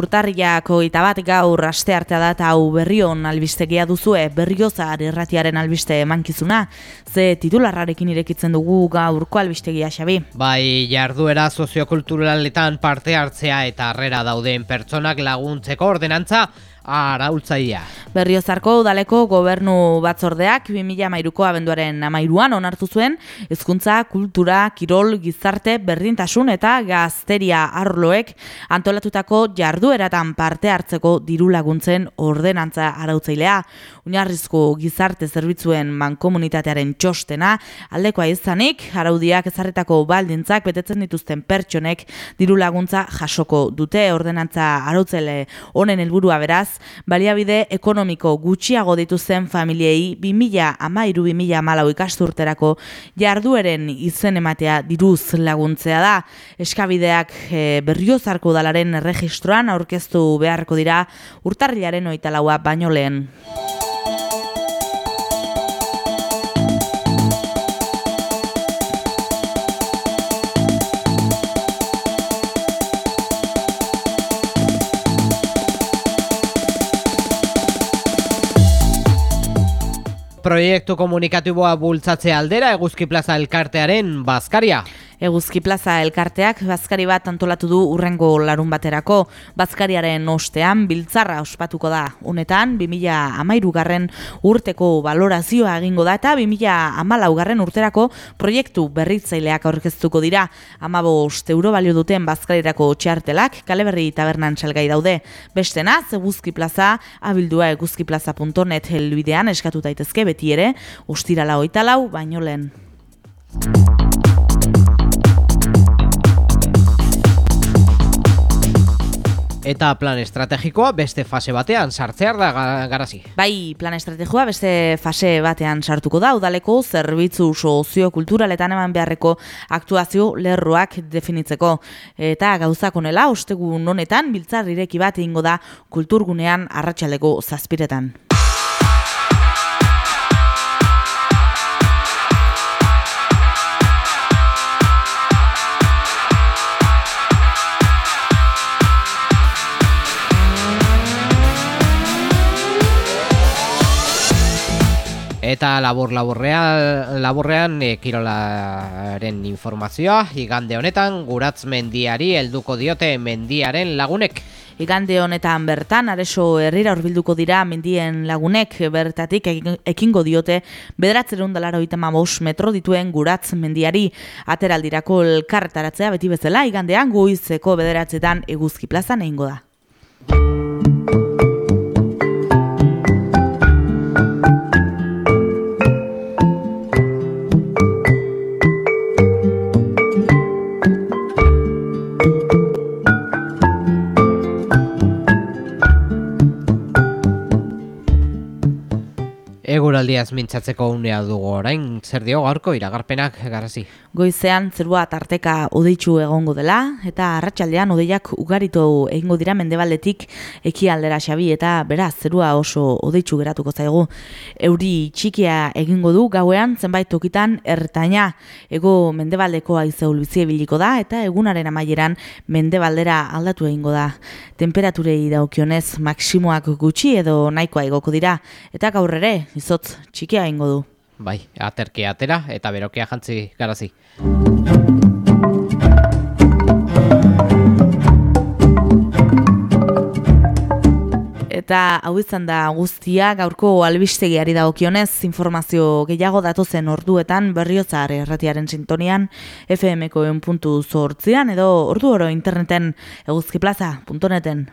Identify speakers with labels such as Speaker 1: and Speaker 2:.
Speaker 1: Urtarriako eta bat gaur aste artea da eta hau berrion albistegia duzue berriozar erratiaren albiste emankizuna. Ze titularrarekin irekitzen dugu gaurko albistegia xabi.
Speaker 2: Bai, jarduera soziokulturaletan parte hartzea eta harrera dauden pertsonak laguntzeko ordenantza araultzaia.
Speaker 1: Berriozarko udaleko gobernu batzordeak 2013ko abenduaren amairuan onartu zuen hezkuntza, kultura, kirol, gizarte, berdintasun eta gazteria arloek antolatutako jardueratan parte hartzeko diru laguntzen ordenantza arautzailea. Unarrizko gizarte zerbitzuen mankomunitatearen txostena aldekoa izanik araudiak ezarretako baldintzak betetzen dituzten pertsonek diru laguntza jasoko dute ordenantza arautzaile honen helburua beraz baliabide ekonomiko gutxiago dituzten familiei 2000 amairu 2000 amalau ikasturterako jardueren izen ematea diruz laguntzea da. Eskabideak e, berriozarko dalaren erregistroan aurkeztu beharko dira urtarrilaren oitalaua baino lehen.
Speaker 2: Proiektu komunikatiboa bultzatze aldera eguzki plaza elkartearen bazkaria.
Speaker 1: Eguzki Plaza elkarteak bazkari bat antolatu du urrengo larun baterako. Bazkariaren ostean biltzarra ospatuko da. Honetan, 2000 garren urteko valorazioa egingo da eta 2000 garren urterako proiektu berritzaileak aurkeztuko dira. Amabo euro balio duten bazkarirako txartelak, kaleberri tabernan salgai daude. Bestena, Eguzki Plaza, abildua eguzkiplaza.net helbidean eskatu daitezke beti ere, ostirala oitalau, baino lehen.
Speaker 2: Eta plan estrategikoa beste fase batean sartzear da garazi.
Speaker 1: Bai, plan estrategikoa beste fase batean sartuko da, udaleko zerbitzu soziokulturaletan eman beharreko aktuazio lerroak definitzeko. Eta gauzakonela, ostegun honetan, biltzar ireki bat egingo da kulturgunean arratsaleko zazpiretan.
Speaker 2: Eta labor laborrean, laborrean e, kirolaren informazioa, igande honetan, guratz mendiari helduko diote mendiaren lagunek.
Speaker 1: Igande honetan bertan, areso herrira horbilduko dira mendien lagunek bertatik ekingo diote bederatzerun dalara metro dituen guratz mendiari ateraldirako elkartaratzea beti bezala, igandean guizeko bederatzetan eguzki plazan egingo da.
Speaker 2: Eguraldiaz mintzatzeko unea dugu orain, zer dio gaurko iragarpenak garazi?
Speaker 1: Goizean zerua tarteka odeitzu egongo dela, eta arratsaldean odeiak ugaritu egingo dira mendebaldetik ekialdera xabi, eta beraz zerua oso odeitzu geratuko zaigu. Euri txikia egingo du gauean zenbait tokitan ertaina, ego mendebaldeko aizeul bizie biliko da, eta egunaren amaieran mendebaldera aldatu egingo da. Temperaturei daukionez maksimoak gutxi edo nahikoa egoko dira, eta gaur ere, izotz txikia ingo du.
Speaker 2: Bai, aterke atera eta berokea jantzi garazi.
Speaker 1: Eta hau izan da guztia gaurko albistegiari dagokionez informazio gehiago datozen orduetan berriozar erratiaren sintonian FMko puntu zortzian edo ordu oro interneten eguzkiplaza.neten.